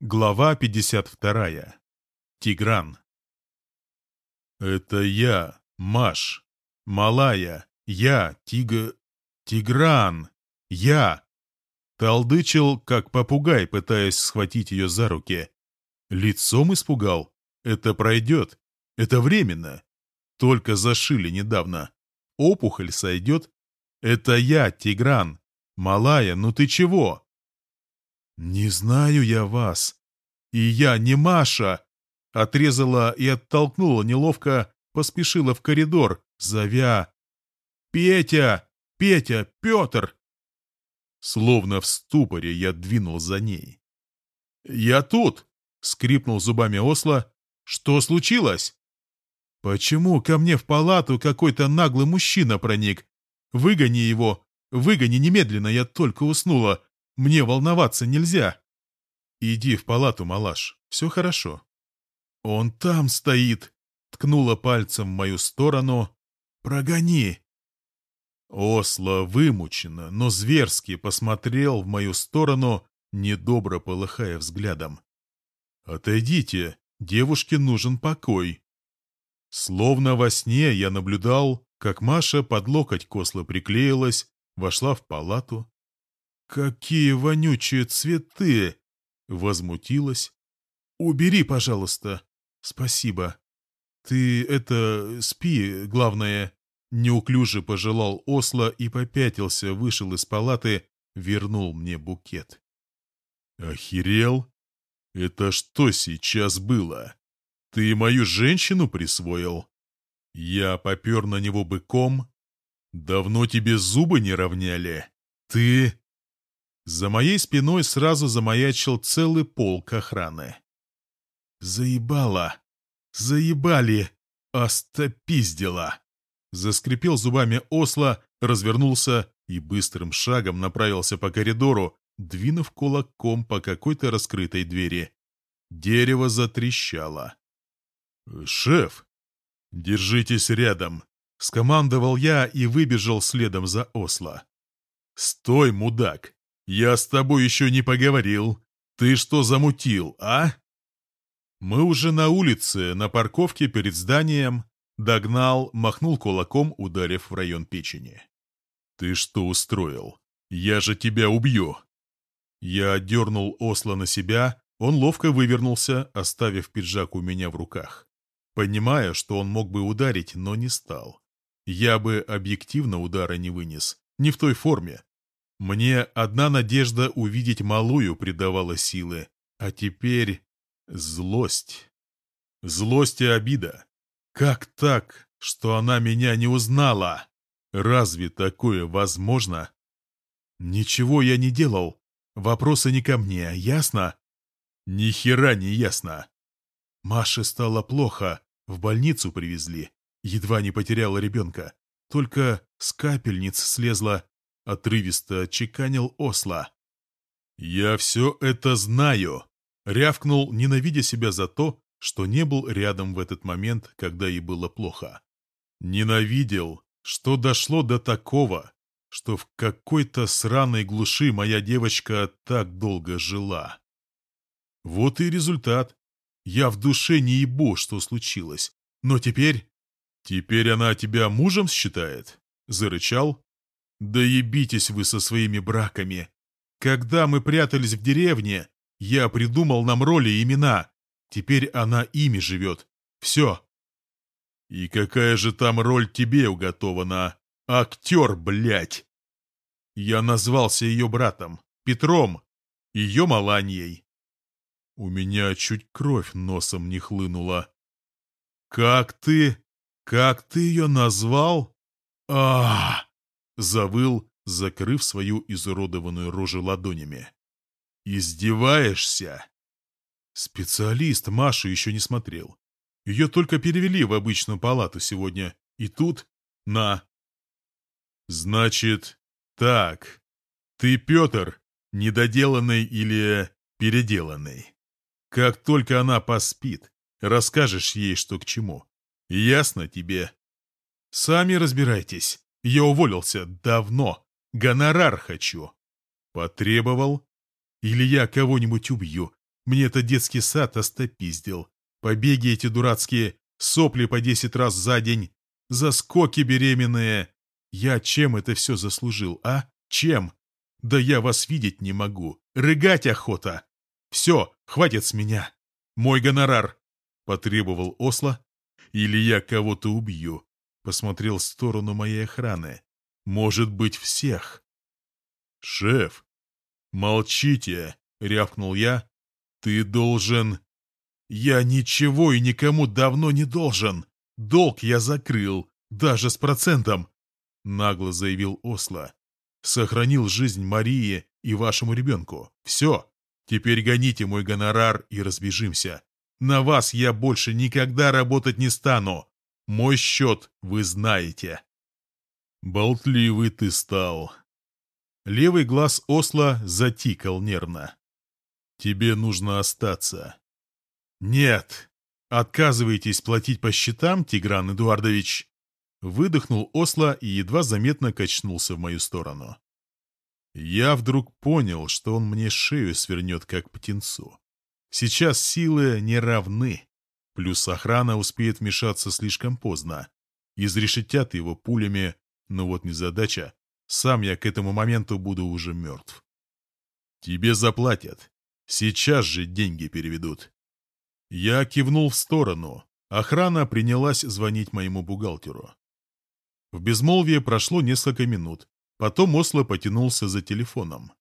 Глава 52. Тигран. «Это я, Маш. Малая. Я, Тига... Тигран. Я!» Толдычил, как попугай, пытаясь схватить ее за руки. Лицом испугал. «Это пройдет. Это временно. Только зашили недавно. Опухоль сойдет. Это я, Тигран. Малая, ну ты чего?» «Не знаю я вас. И я не Маша!» Отрезала и оттолкнула неловко, поспешила в коридор, зовя «Петя! Петя! Петр!» Словно в ступоре я двинул за ней. «Я тут!» — скрипнул зубами Осла. «Что случилось?» «Почему ко мне в палату какой-то наглый мужчина проник? Выгони его! Выгони немедленно, я только уснула. Мне волноваться нельзя. Иди в палату, малаш, все хорошо. Он там стоит, ткнула пальцем в мою сторону. Прогони. Осло вымученно, но зверски посмотрел в мою сторону, недобро полыхая взглядом. «Отойдите, девушке нужен покой». Словно во сне я наблюдал, как Маша под локоть косла приклеилась, вошла в палату, «Какие вонючие цветы!» — возмутилась. «Убери, пожалуйста. Спасибо. Ты это... спи, главное...» Неуклюже пожелал Осло и попятился, вышел из палаты, вернул мне букет. «Охерел? Это что сейчас было? Ты мою женщину присвоил?» Я попер на него быком. «Давно тебе зубы не равняли? Ты...» За моей спиной сразу замаячил целый полк охраны. «Заебало! Заебали! Остопиздила!» Заскрипел зубами Осло, развернулся и быстрым шагом направился по коридору, двинув кулаком по какой-то раскрытой двери. Дерево затрещало. «Шеф, держитесь рядом!» — скомандовал я и выбежал следом за Осло. «Стой, мудак! «Я с тобой еще не поговорил. Ты что замутил, а?» Мы уже на улице, на парковке перед зданием. Догнал, махнул кулаком, ударив в район печени. «Ты что устроил? Я же тебя убью!» Я дернул Осло на себя, он ловко вывернулся, оставив пиджак у меня в руках. Понимая, что он мог бы ударить, но не стал. Я бы объективно удара не вынес, не в той форме, мне одна надежда увидеть малую придавала силы, а теперь злость. Злость и обида. Как так, что она меня не узнала? Разве такое возможно? Ничего я не делал. Вопросы не ко мне, ясно? Ни хера не ясно. Маше стало плохо, в больницу привезли. Едва не потеряла ребенка. Только с капельниц слезла отрывисто отчеканил Осла. «Я все это знаю!» — рявкнул, ненавидя себя за то, что не был рядом в этот момент, когда ей было плохо. Ненавидел, что дошло до такого, что в какой-то сраной глуши моя девочка так долго жила. Вот и результат. Я в душе не ебу, что случилось. Но теперь... Теперь она тебя мужем считает? Зарычал, да ебитесь вы со своими браками. Когда мы прятались в деревне, я придумал нам роли и имена. Теперь она ими живет. Все. И какая же там роль тебе уготована? Актер, блядь! Я назвался ее братом, Петром, ее Маланьей. У меня чуть кровь носом не хлынула. Как ты? Как ты ее назвал? А! Завыл, закрыв свою изуродованную рожу ладонями. «Издеваешься?» Специалист Машу еще не смотрел. Ее только перевели в обычную палату сегодня. И тут на. Значит, так. Ты Петр, недоделанный или переделанный. Как только она поспит, расскажешь ей, что к чему. Ясно тебе? Сами разбирайтесь. Я уволился давно. Гонорар хочу. Потребовал? Или я кого-нибудь убью? Мне это детский сад остопиздил. Побеги эти дурацкие, сопли по десять раз за день, заскоки беременные. Я чем это все заслужил, а? Чем? Да я вас видеть не могу. Рыгать охота. Все, хватит с меня. Мой гонорар. Потребовал Осло. Или я кого-то убью. Посмотрел в сторону моей охраны. Может быть, всех. Шеф. Молчите, рявкнул я. Ты должен... Я ничего и никому давно не должен. Долг я закрыл, даже с процентом, нагло заявил Осло. Сохранил жизнь Марии и вашему ребенку. Все. Теперь гоните мой гонорар и разбежимся. На вас я больше никогда работать не стану. Мой счет вы знаете. Болтливый ты стал. Левый глаз Осла затикал нервно. Тебе нужно остаться. Нет. Отказываетесь платить по счетам, Тигран Эдуардович? Выдохнул Осло и едва заметно качнулся в мою сторону. Я вдруг понял, что он мне шею свернет, как птенцу. Сейчас силы не равны. Плюс охрана успеет вмешаться слишком поздно. Изрешетят его пулями, но вот незадача. Сам я к этому моменту буду уже мертв. Тебе заплатят. Сейчас же деньги переведут. Я кивнул в сторону. Охрана принялась звонить моему бухгалтеру. В безмолвие прошло несколько минут. Потом Осло потянулся за телефоном.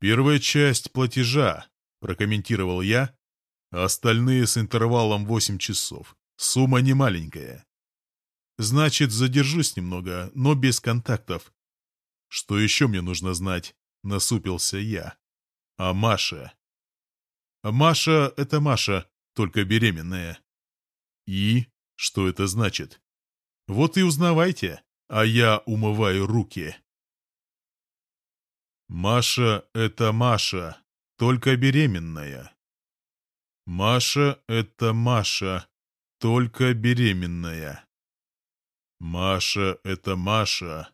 «Первая часть платежа», — прокомментировал я. «Остальные с интервалом 8 часов. Сумма не маленькая. Значит, задержусь немного, но без контактов. Что еще мне нужно знать?» — насупился я. «А Маша?» «Маша — это Маша, только беременная». «И? Что это значит?» Вот и узнавайте, а я умываю руки. Маша — это Маша, только беременная. Маша — это Маша, только беременная. Маша — это Маша,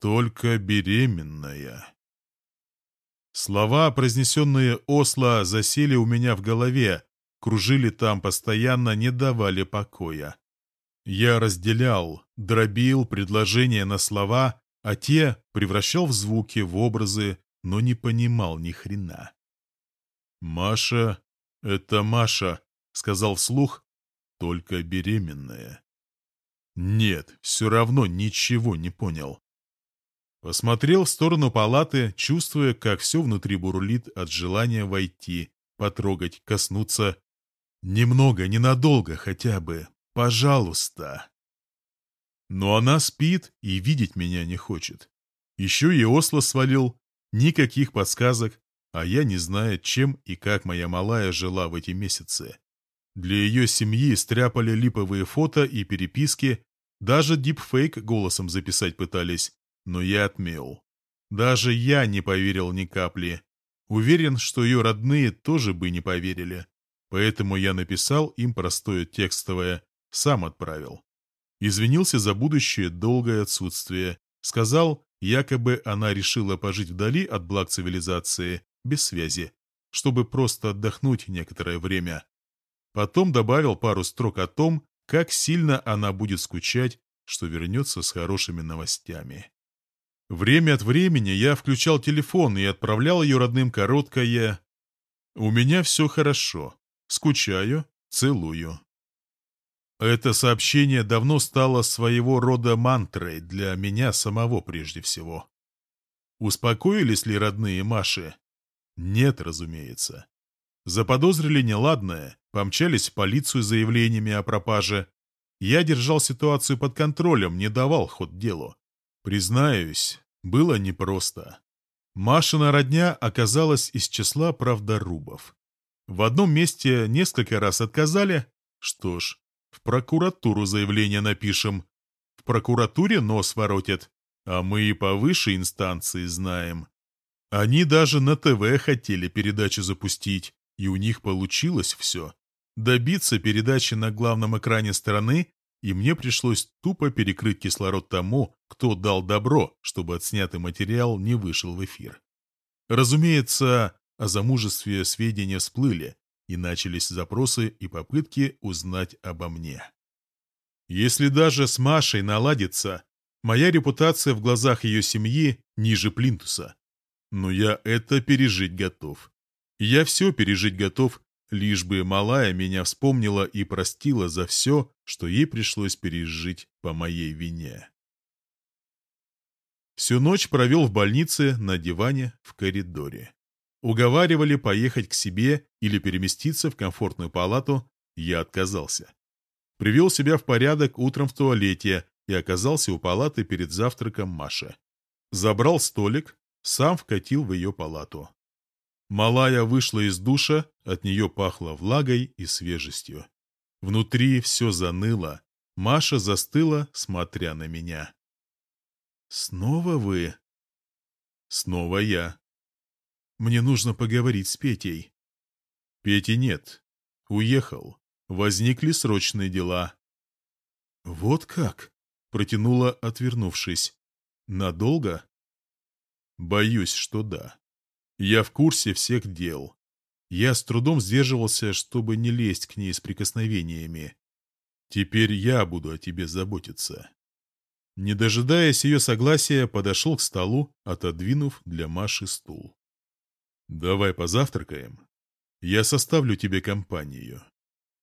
только беременная. Слова, произнесенные Осло, засели у меня в голове, кружили там постоянно, не давали покоя. Я разделял, дробил предложения на слова, а те превращал в звуки, в образы, но не понимал ни хрена. «Маша — это Маша», — сказал вслух, — «только беременная». Нет, все равно ничего не понял. Посмотрел в сторону палаты, чувствуя, как все внутри бурлит от желания войти, потрогать, коснуться. Немного, ненадолго хотя бы, Пожалуйста. Но она спит и видеть меня не хочет. Еще и Осло свалил. Никаких подсказок, а я не знаю, чем и как моя малая жила в эти месяцы. Для ее семьи стряпали липовые фото и переписки, даже дипфейк голосом записать пытались, но я отмел. Даже я не поверил ни капли. Уверен, что ее родные тоже бы не поверили. Поэтому я написал им простое текстовое сам отправил. Извинился за будущее долгое отсутствие. Сказал, якобы она решила пожить вдали от благ цивилизации, без связи, чтобы просто отдохнуть некоторое время. Потом добавил пару строк о том, как сильно она будет скучать, что вернется с хорошими новостями. Время от времени я включал телефон и отправлял ее родным короткое «У меня все хорошо. Скучаю, целую». Это сообщение давно стало своего рода мантрой для меня самого прежде всего. Успокоились ли родные Маши? Нет, разумеется. Заподозрили неладное, помчались в полицию с заявлениями о пропаже. Я держал ситуацию под контролем, не давал ход делу. Признаюсь, было непросто. Машина родня оказалась из числа правдорубов. В одном месте несколько раз отказали. Что ж, в прокуратуру заявление напишем. В прокуратуре нос воротят, а мы и по высшей инстанции знаем. Они даже на ТВ хотели передачу запустить, и у них получилось все. Добиться передачи на главном экране страны, и мне пришлось тупо перекрыть кислород тому, кто дал добро, чтобы отснятый материал не вышел в эфир. Разумеется, о замужестве сведения всплыли, и начались запросы и попытки узнать обо мне. Если даже с Машей наладится, моя репутация в глазах ее семьи ниже плинтуса. Но я это пережить готов. Я все пережить готов, лишь бы малая меня вспомнила и простила за все, что ей пришлось пережить по моей вине. Всю ночь провел в больнице на диване в коридоре. Уговаривали поехать к себе или переместиться в комфортную палату, я отказался. Привел себя в порядок утром в туалете и оказался у палаты перед завтраком Маши. Забрал столик, сам вкатил в ее палату. Малая вышла из душа, от нее пахло влагой и свежестью. Внутри все заныло. Маша застыла, смотря на меня. «Снова вы?» «Снова я. Мне нужно поговорить с Петей». «Пети нет. Уехал. Возникли срочные дела». «Вот как?» — протянула, отвернувшись. «Надолго?» «Боюсь, что да. Я в курсе всех дел. Я с трудом сдерживался, чтобы не лезть к ней с прикосновениями. Теперь я буду о тебе заботиться». Не дожидаясь ее согласия, подошел к столу, отодвинув для Маши стул. «Давай позавтракаем. Я составлю тебе компанию».